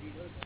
દીધો છે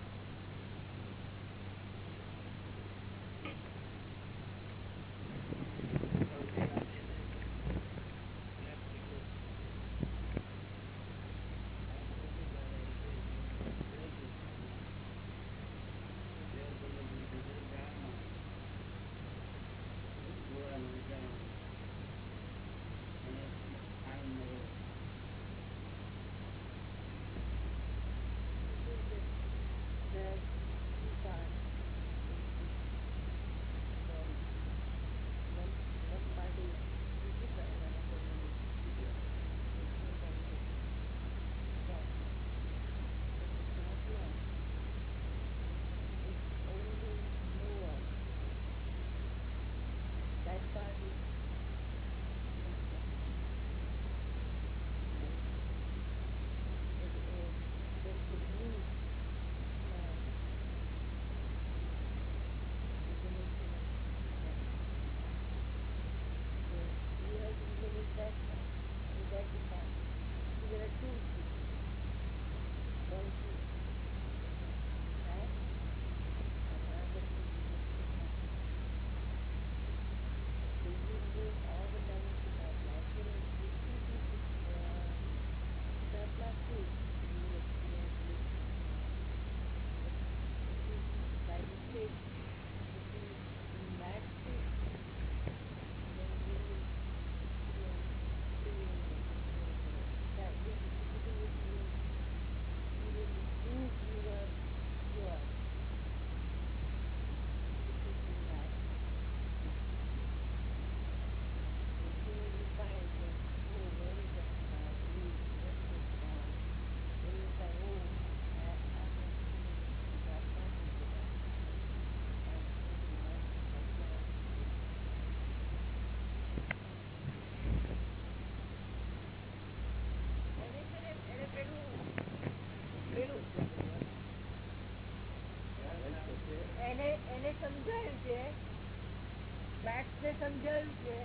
સમજાયું છે.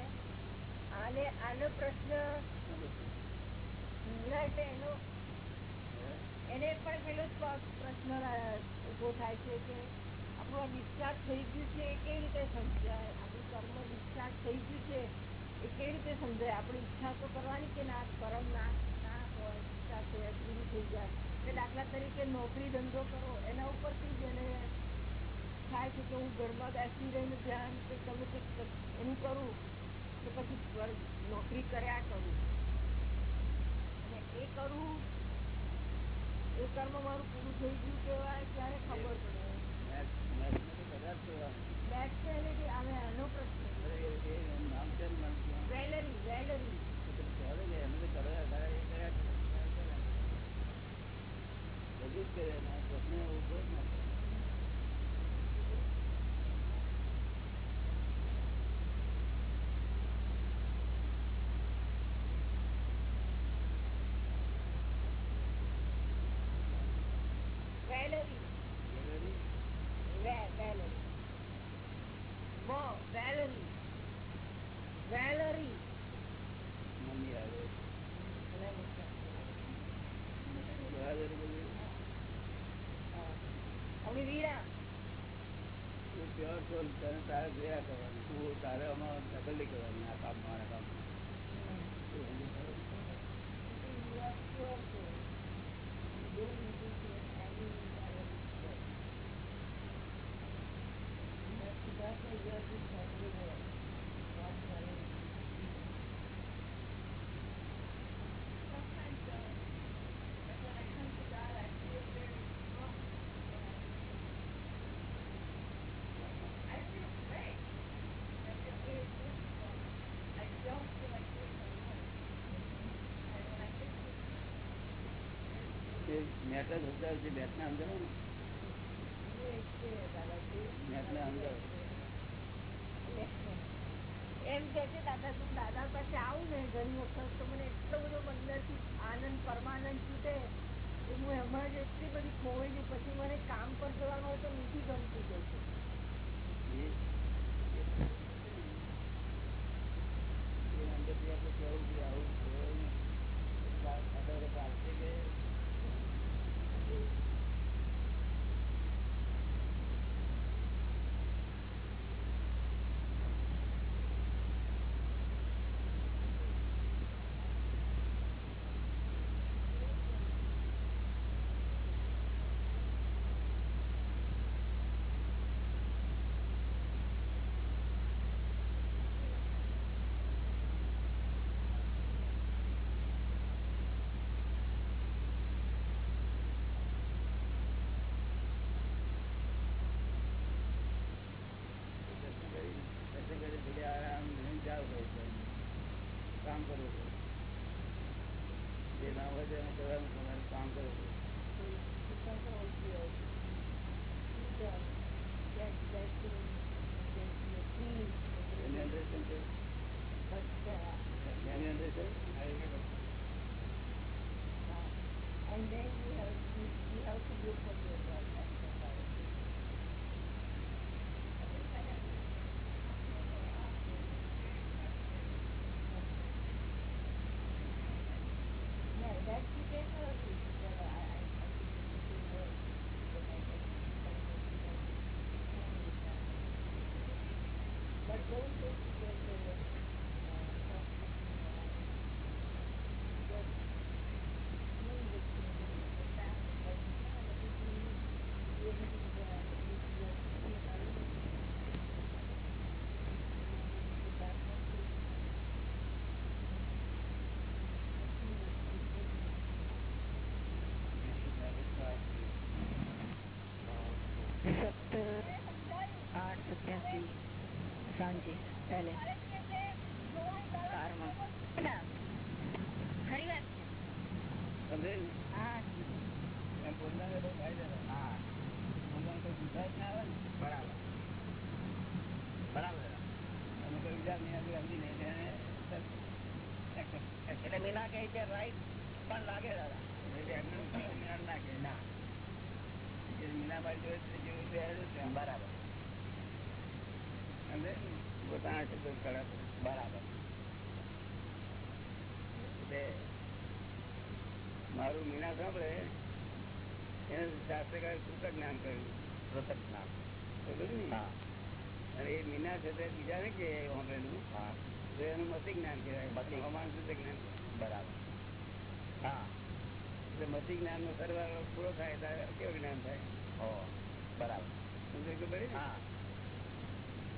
આને, આનો પ્રશ્ન એનો, એને પણ પેલો પ્રશ્ન ઊભો થાય છે કે આપણું ડિસ્ચાર્જ થઈ ગયું છે એ કેવી રીતે સમજાય? આપણું કર્મ ડિસ્ચાર્જ થઈ ગયું છે એ કેવી રીતે સમજાય? આપણી ઈચ્છા તો કરવાની કે ના? કર્મ ના ના હોય ઈચ્છા થઈ જાય. કે દાખલા તરીકે નોકરી ધંધો કરો, એના ઉપરથી જ એને થાય છે કે હું ઘરમાં બેસી રહીને ધ્યાન તમે એનું કરું કે પછી નોકરી કર્યા કરું. અને એ કરું, એ કર્મ મારું પૂરું થઈ ગયું કેવાય ત્યારે ખબર પડે? બેટ છે એટલે કે હવે આનો પ્રશ્ન. વેલેરી વેલેરી. બધું જ કરે, એના પ્રશ્ન ઊભો જ ના. તારે જોયા તું તારે આમાં દખલ નહીં કરવાની સમજાવે છે સમજાવો ને. મેટને સમજાવો એમ કે છે દાદા તું દાદા પાસે આવું ને ઘણી વખત તો મને એટલો બધો અંદરથી આનંદ પરમાનંદ છૂટે. હું એમાં જ એટલી બધી ખોવાઈ ગઈ પછી મને કામ પર જવાનું હોય તો નથી ગમતું કહેવું કે આવું the, that, that, uh, that, uh, peace, એની અંદર શું છે but, uh, એની અંદર છે આ એને બધું. uh, and then you have, you, you have to do for yourself સાંજે પહેલે. કારમાં. ખરી વાત છે. હા. એમ બોલનારે બહુ ફાયદા હા. બોલવાનું કોઈ દુખાય ના આવે ને. બરાબર. કોઈ નહીં આગળ સમજી કહે છે રાઈટ પણ લાગે દાદા. એમનું એમને ના કહે. ના. મીના બાઈ જોડે છે જેવું બરાબર. ને? પોતાના શબ્દો કળા બરાબર. એટલે મારું મીના સાંભળે એને શાસ્ત્રકારે સૂતક જ્ઞાન કર્યું પૃથક નામ. બરોબર ને? હા. અને એ મીના છે તે બીજાને કે સાંભળેલું. હા. તો એનું મતિ જ્ઞાન કહેવાય. બાકી અમારું સૂતક જ્ઞાન બરાબર. હા. એટલે મતિ જ્ઞાન નો સરવાળો પૂરો થાય ત્યારે કેવું જ્ઞાન થાય? બરાબર. સમજાય ખબર હા સમજાયું હા દાદા શું કર્યું મેં? આપ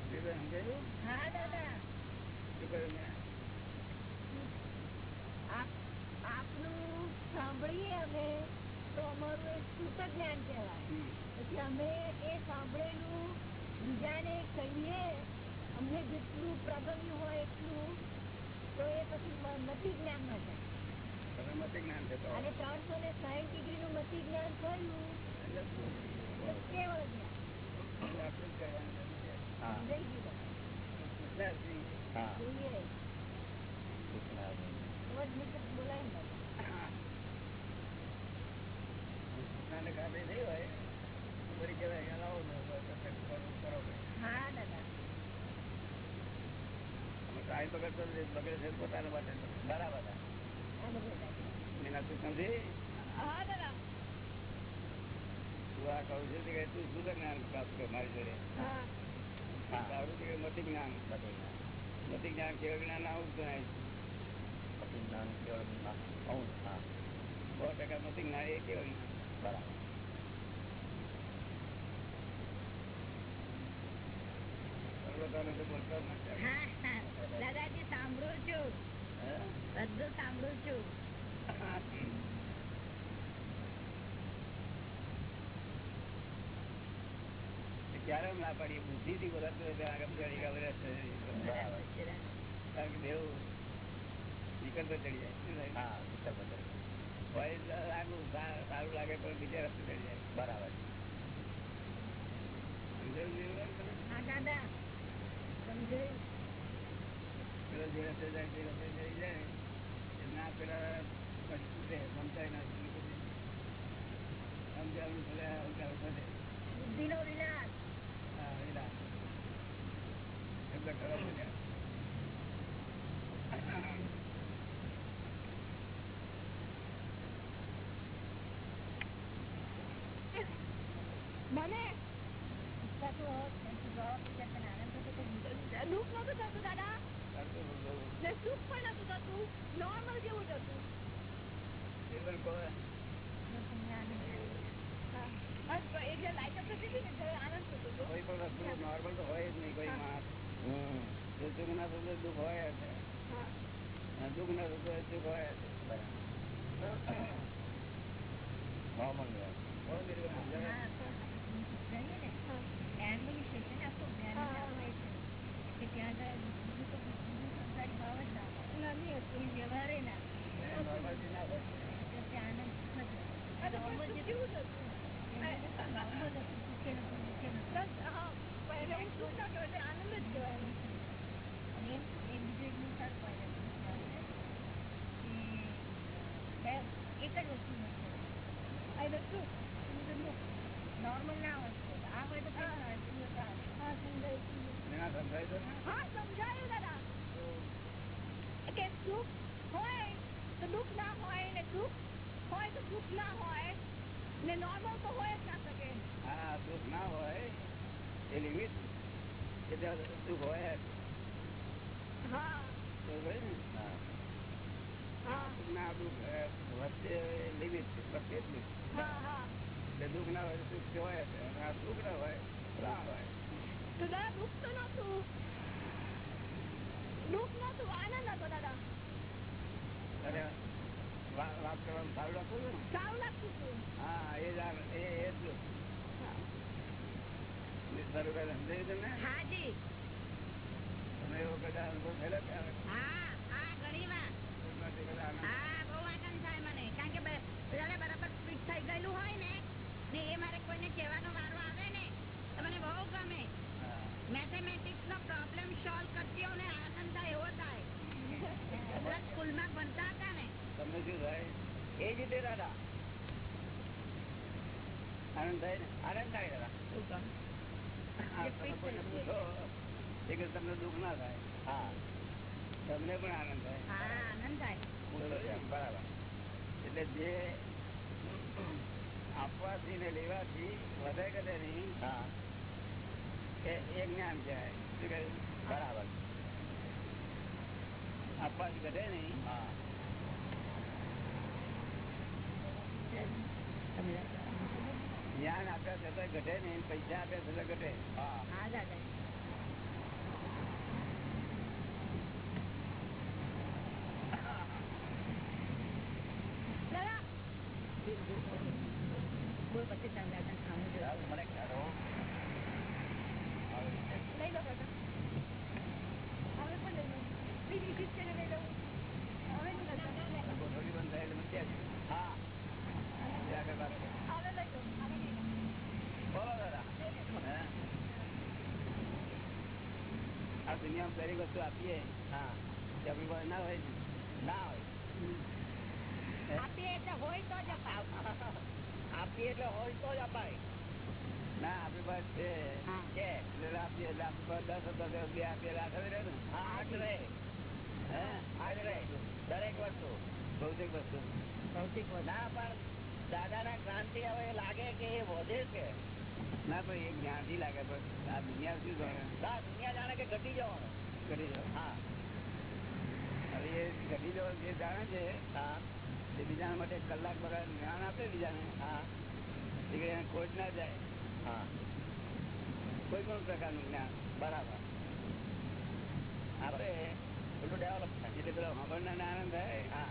અમને જેટલું પ્રગમ્યું હોય એટલું તો એ પછી નથી જ્ઞાનમાં જાય અને ત્રણસો ને સાહીઠ ડિગ્રી નું મતિ જ્ઞાન થયું કેવળ જ્ઞાન પોતાના માટે બરાબર સમજી હા દાદા. તું આ કહું છું કે તું શું જ્ઞાન પ્રાપ્ત કર મારી જોડે. મતિ જ્ઞાન મતિ જ્ઞાન કેવું જ્ઞાન આવું ગણાય છે. જ્ઞાન કેવળ હા સો ટકા મતિ જ્ઞાન એ બરાબર દાદાજી સાંભળું છું બધું સાંભળું છું ક્યારે ના પાડીએ બુદ્ધિ થી કારણ કે દેવ નીકળતો ચડી જાય સારું લાગે પણ બીજા રસ્તે ચડી જાય. બરાબર. સમજાયું પેલા તમે? હા દાદા. બુદ્ધિ પેલો જે રસ્તે જાય તે રસ્તે ચડી જાય એ ના પેલા પછી છૂટે, સમજાય ના છૂટે પછી. સમજાવવું ભલે સમજાવવું ભલે બુદ્ધિનો વિનાશ હા વિલાસ એટલે ખરાબ બોલ્યા મને દુઃખ નતું થતું દાદા કરતો બોલો. ને સુખ પણ નતું થતું નોર્મલ જેવું જ હતું એ પણ કોઈ હા. હા, તો એ જે લાઈટ અપ થતી હતી ને ત્યારે આનંદ થતો હતો કોઈ પણ વસ્તુ નોર્મલ તો હોય જ નહીં કોઈ હા. માણસ હમ જો સુખ ના થતું હોય દુઃખ હોય જ. હા. અને દુઃખ ના થતું હોય સુખ હોય જ. બરાબર નોર્મલ ને બહુ બિલકુલ સમજાય. નાની હતી એ નોર્મલથી ના હોય. આ તો પણ સુખ જેવું જ હતું બસ, હા, પહેલે હું સુખ ના કહેવાય, તે આનંદ જ કહેવાય એમ. એક જ વસ્તુ Either સુખ, either દુઃખ. નોર્મલ ના હોય આ હોય તો કઈ ના હોય સુરત આવે. હા, સમજાય, સમજાય. એના સમજાય તો ના? હા સમજાયું દાદા કે સુખ હોય તો દુઃખ ના હોય ને દુઃખ હોય તો સુખ ના હોય ને નોર્મલ તો હોય જ ના શકે હા સુખ ના હોય એ લિમિટ કે ત્યાં સુખ હોય દુઃખ ના હોય તો સુખ હોય સુખ ના હોય તો ના હોય દાદા દુઃખ તો નતું દુઃખ નતું આનંદ હતો દાદા અરે વાત કરવાનું સારું લાગતું સારું લાગતું હા એ જ એ એ જ દુઃખ. સારું કાંઈ સમજાયું તમને હાજી તમે એવો કદાચ અનુભવ થયેલો કે આ હા હા ઘણી વાર દુઃખમાંથી કદાચ આનંદ? હા બહુ આનંદ થાય મને. કારણ કે બ- બધાને બરાબર ફિટ થઈ ગયેલું હોય ને ને એ મારે કોઈને કહેવાનો વારો આવે ને તો મને બહુ ગમે. હા. મેથેમેટિક્સ નો પ્રોબ્લેમ સોલ્વ કરતી હોઉં ને આનંદ થાય એવો થાય. આપણા સ્કૂલમાં ભણતા હતા ને. તમને શું થાય? એ જ રીતે દાદા. આનંદ થાય ને? આનંદ થાય દાદા. હા, તમે કોઈને પૂછો એ કે તમને દુઃખ ના થાય. હા. તમને પણ આનંદ થાય. આનંદ થાય. બરોબર. એટલે જે આપવાથી ને લેવાથી વધે કદે નહીં હા. એ જ્ઞાન કહેવાય. બરાબર. આપવાથી ઘટે નહીં. હા. જ્ઞાન આપ્યા છતાં ઘટે ને પૈસા આપ્યા છતાં ઘટે. હા. હા દાદા દાદા બોલ પછી તમે દાદા સામે જોજો. ચાલ, મને ખ્યાલ હો. આવી રીતે. લઈ લો કાકા હવે પણ લઈ લો બીજી સીટ છે ને લઈ લઉં હવે નહીં લેતા. ગોઠવણી બંધ થાય એટલે મૂકી આવજો. હા એ આગળ વાત કરો. હવે લઈ લો હવે લઈ લો બોલો દાદા હે? આ દુનિયામાં દરેક વસ્તુ આપીએ હા. તે ના હોય ના? હોય. આપીએ એટલે હોય તો જ આપીએ એટલે હોય તો જ અપાય. ના આપણી પાસે છે. હા. છે એટલે આપીએ એટલે આપણી પાસે દસ હતા તો આપીએ એટલે રહે ને? હા રહે. હે? રહે. દરેક વસ્તુ. ભૌતિક વસ્તુ. ભૌતિક ના પણ દાદાના જ્ઞાનથી હવે લાગે કે એ વધે છે? ના પણ એ જ્ઞાનથી લાગે પણ આ દુનિયા શું જાણે દુનિયા જાણે કે ઘટી જવાનો. ઘટી દો હા. હવે એ ઘટી જવા જે જાણે છે હા એ બીજા માટે કલાક બગાડ જ્ઞાન આપે બીજાને. હા. એ ખોટ ના જાય. હા. કોઈ પણ પ્રકારનું જ્ઞાન. બરાબર. આપણે એટલું ડેવલપ થાય. એટલે પેલો સાંભળનારને આનંદ થાય. હા.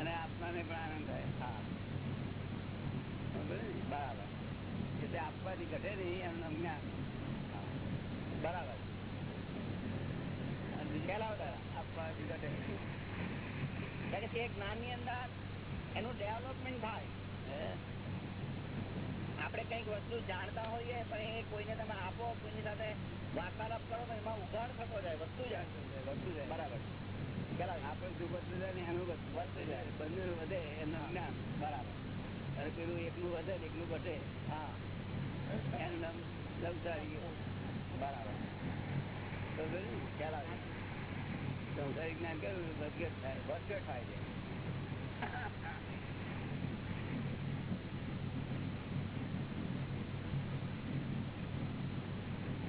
અને આત્માને પણ આનંદ થાય. હા. બરાબર. એટલે આપવાથી ઘટે નહીં નામ જ્ઞાન બરાબર. આપવાથી ઘટે કારણ કે જ્ઞાનની અંદર એનું ડેવલપમેન્ટ થાય. આપણે કંઈક વસ્તુ જાણતા હોઈએ પણ એ કોઈને તમે આપો કોઈની સાથે વાર્તાલાપ કરો તો એમાં ઉઘાડ થતો જાય વસ્તુ જાય. વસ્તુ જાય બરાબર. આપણે શું વસ્તુ જાય ને એનું વધતું જાય. બંને વધે એનું જ્ઞાન. બરાબર. અને પેલું એકલું વધે ને એકલું ઘટે. હા. એનું નામ સંસારી બરાબર. તો પેલું ખ્યાલ આવે. સંસારી જ્ઞાન કર્યું વધઘટ થાય. વધઘટ થાય છે.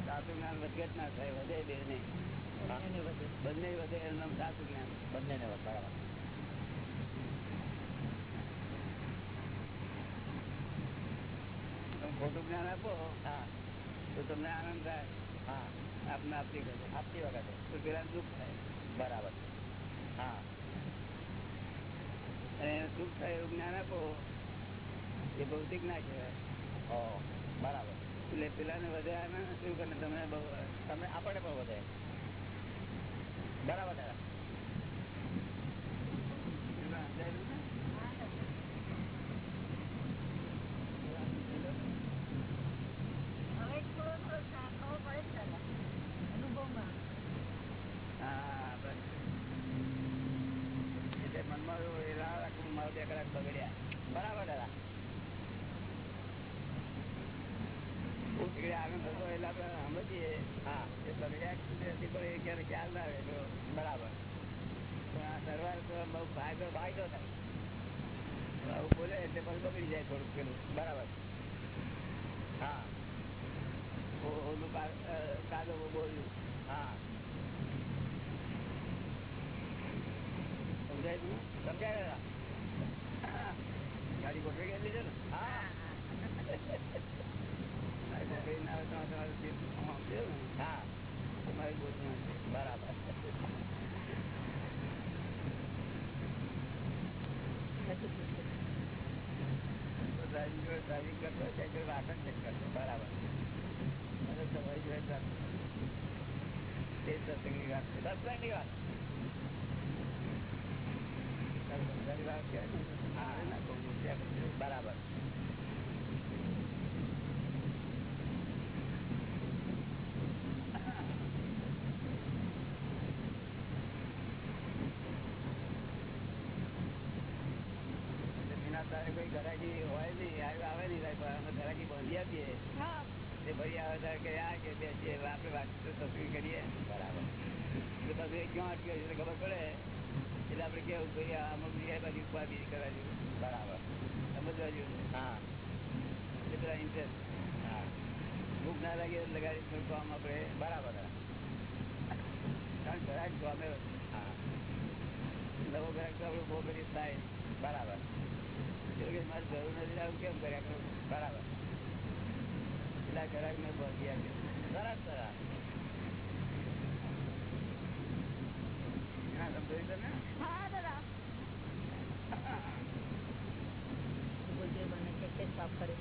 સાચું જ્ઞાન વધઘટ ના થાય. વધે બે નહીં. બંને વધે. એનું નામ સાચું જ્ઞાન. બંને ને બરાબર. ખોટું જ્ઞાન આપો? હા. તો તમને આનંદ થાય. હા. આપને આપતી વખતે આપતી વખતે તો પેલા દુઃખ થાય. બરાબર. હા. અને એને સુખ થાય એવું જ્ઞાન આપો. એ ભૌતિક ના કહેવાય. ઓ બરાબર. એટલે પેલાને વધે આનંદ શું કરે તમને બહુ તમે આપણને પણ વધે બરાબર દાદા પેલા સમજાયું ને? હવે થોડો થોડો ખબર પડે છે દાદા. અનુભવમાં હા બસ એટલે મનમાં એવું એ રાહ રાખવું મારા બે કલાક બગડ્યા બરાબર દાદા એટલે આનંદ થતો એટલે આપણે સમજીએ હા એ બગડ્યા નથી પણ એ ક્યારે ખ્યાલ ના આવે તો બરાબર પણ આ સરવાર તો બહુ ફાયદો ફાયદો થાય આવું બોલે એટલે પછી બગડી જાય થોડુંક પેલું બરાબર હા ઓ- ઓલું કા- અ, કાદવ બોલ્યું હા સમજાય તું સમજાય દાદા ગાડી ગોઠવી ગયેલી છે ને હા ગાડી ગોઠવી ના આવે તો તમારે સીટ આમ છે ને હા તમારી ગોઠવણ છે બરાબર તો ડ્રાઇવિંગ જોડે ડ્રાઇવિંગ કરતો હોય ત્યાં જોડે વાત જ નથી કરતો બરાબર અને તમારી જોડે જ વાત કરે. તે સત્સંગની વાત છે સત્સંગની વાત તારે સંસારી વાત કહેવાય ને હા. ના કહું ત્યાં પછી બરાબર એટલે વિના તારે કોઈ ઘરાકી હોય નહીં આવે આવે નહીં સાહેબ અમે ઘરાકી બાંધી આપીએ તે ફરી આવે ત્યારે કે આ કે બેસીએ આપણે વાતચીત તસવીર કરીએ. બરાબર. એટલે પછી ક્યાં અટકે છે ખબર પડે. એટલે આપણે કેવું ભાઈ આ અમુક બાજુ ઉપાધિ કરવા જેવું. બરાબર. સમજવા જેવું હા. એટલે પેલા ઇન્ટરેસ્ટ હા. ભૂખ ના લાગે એટલે લગાડી થોડું કામ આપણે. બરાબર. કારણ ગમે હા. નવો ઘરાક તો આપણે બહુ બધી થાય. બરાબર. મારે જરૂર નથી આવું કેમ કર્યા બરાબર. પેલા ઘરાક આપ્યો સરસ સરસ. તને હા દાદા. બને કે પાપ કરે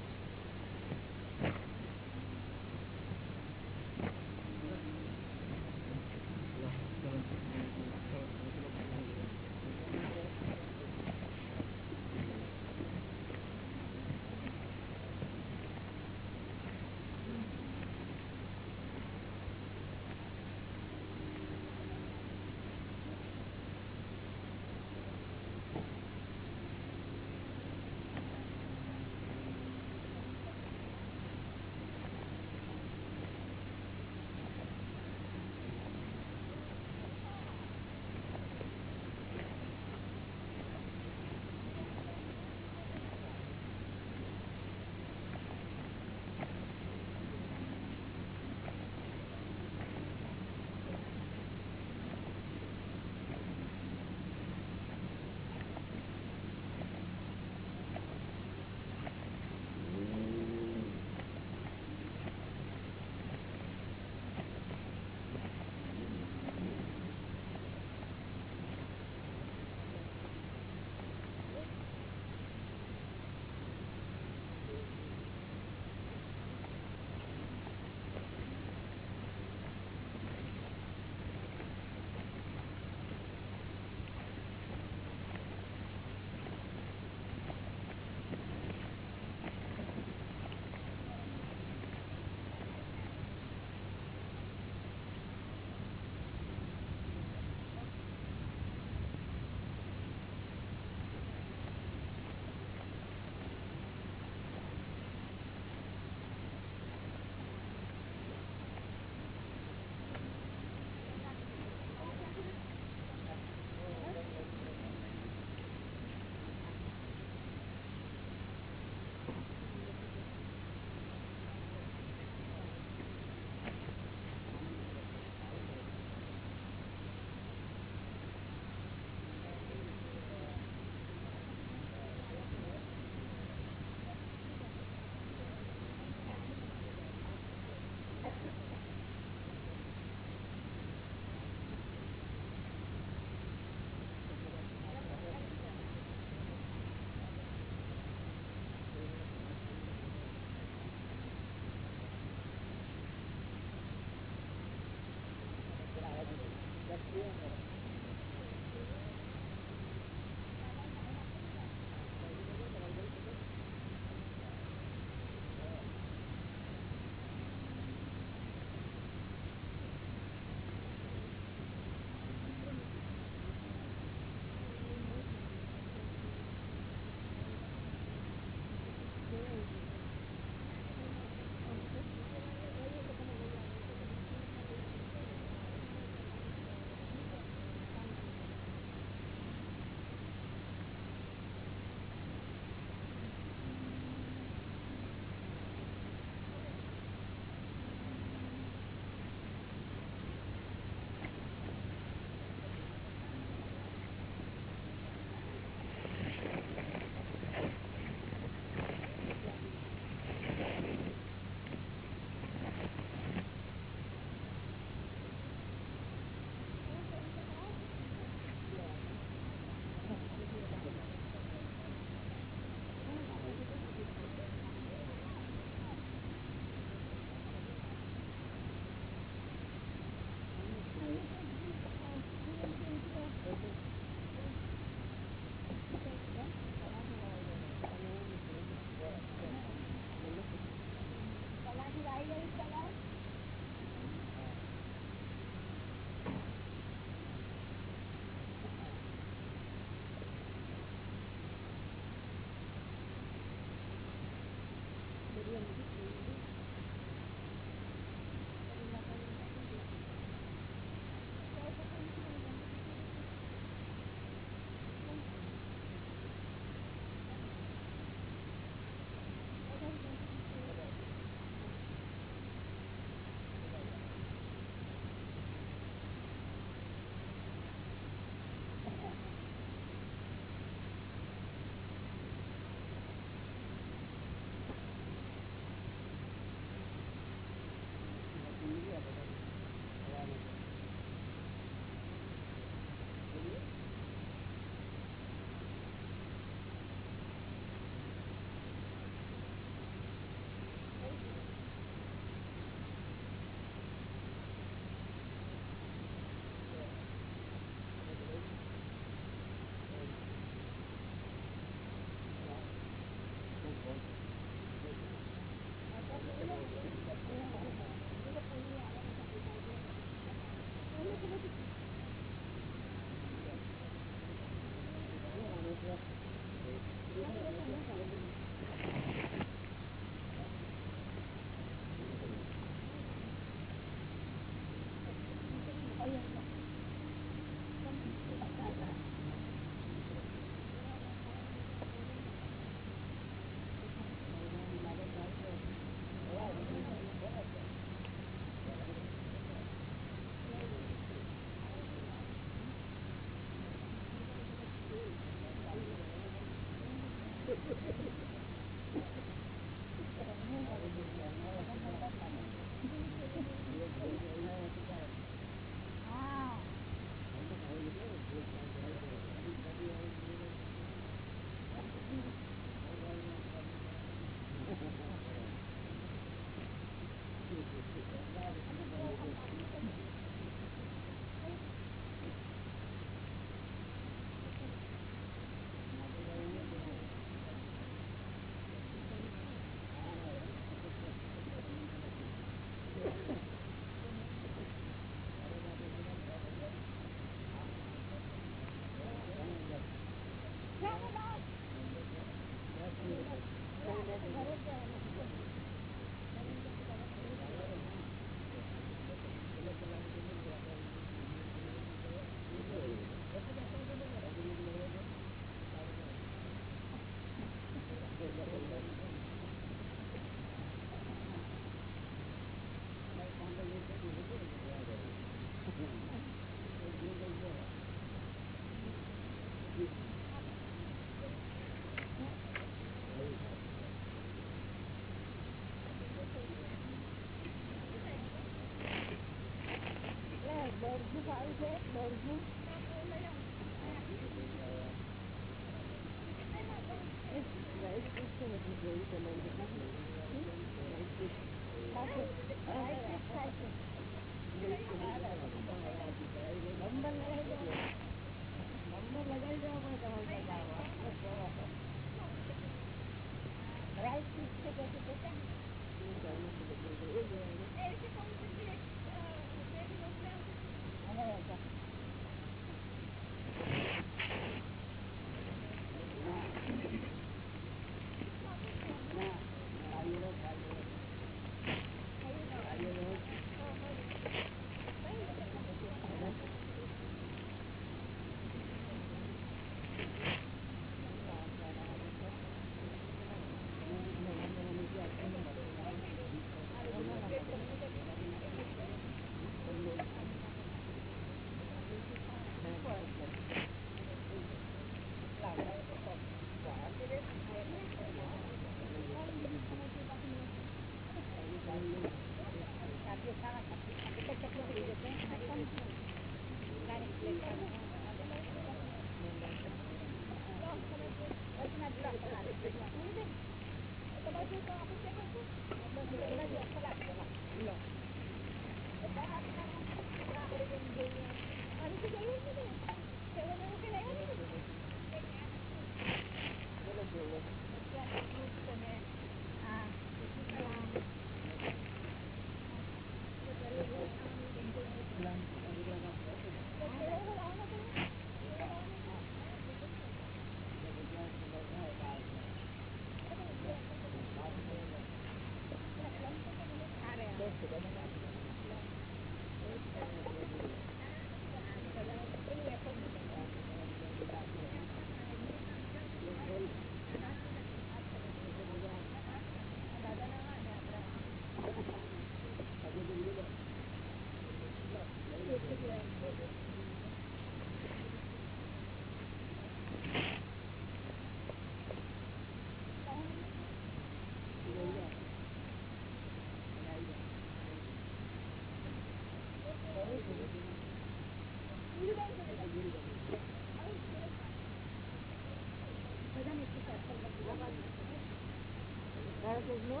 તારે કંઈક નો?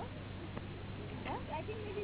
હા? આને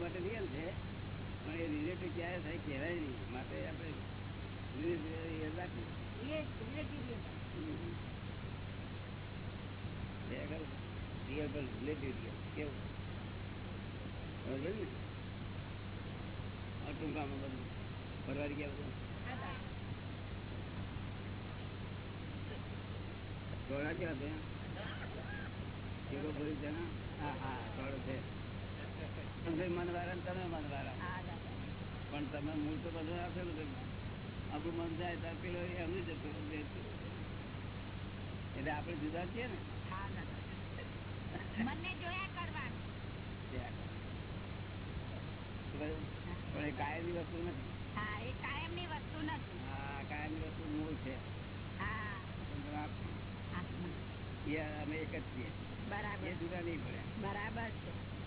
માટે નિયમ છે પણ એ રિલેટિવ ક્યારે થાય કહેવાય નહીં. માટે આપણે ટૂંકામાં બધું. પરવારી ગયા બધું છે છે હા હા થોડો છે. તમે ને તમે મનવાળા પણ તમે મૂળ તો બધું આપેલું છે આપણું મન જાય તો પેલો એમનું જતું એટલે આપણે જુદા છીએ ને? પણ એ વસ્તુ નથી. હા એ કાયમની વસ્તુ નથી. આ કાયમની વસ્તુ મૂળ છે. હા. અમે એક જ છીએ. બરાબર. જુદા નહીં પડે બરાબર છે.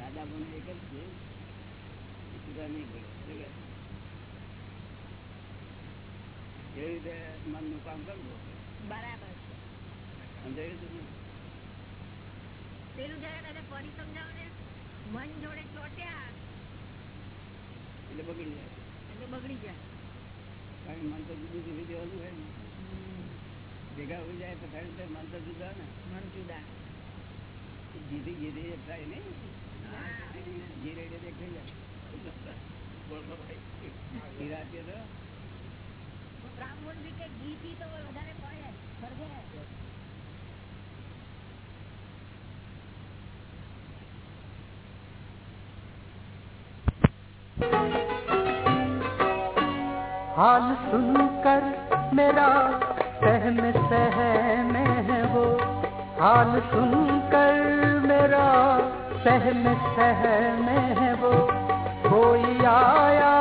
દાદા મને એક જ છે એ નહીં પડે શું કહે? એ રીતે મનનું કામ કરવું બરાબર સમજાયું તમને? પેલું જયારે તમે ફરી સમજાવો ને મન જોડે ચોટ્યા એટલે બગડી જાય. એટલે બગડી જાય. કારણ મન તો જુદું જુદી દેવાનું હોય ને. ભેગા હોય જાય તો મન તો જુદા ને. મન જુદા. જીધી જીધી થાય નહીં. حال سن کر میرا سہن سہ میں وہ حال سن सहम सहम है वो कोई आया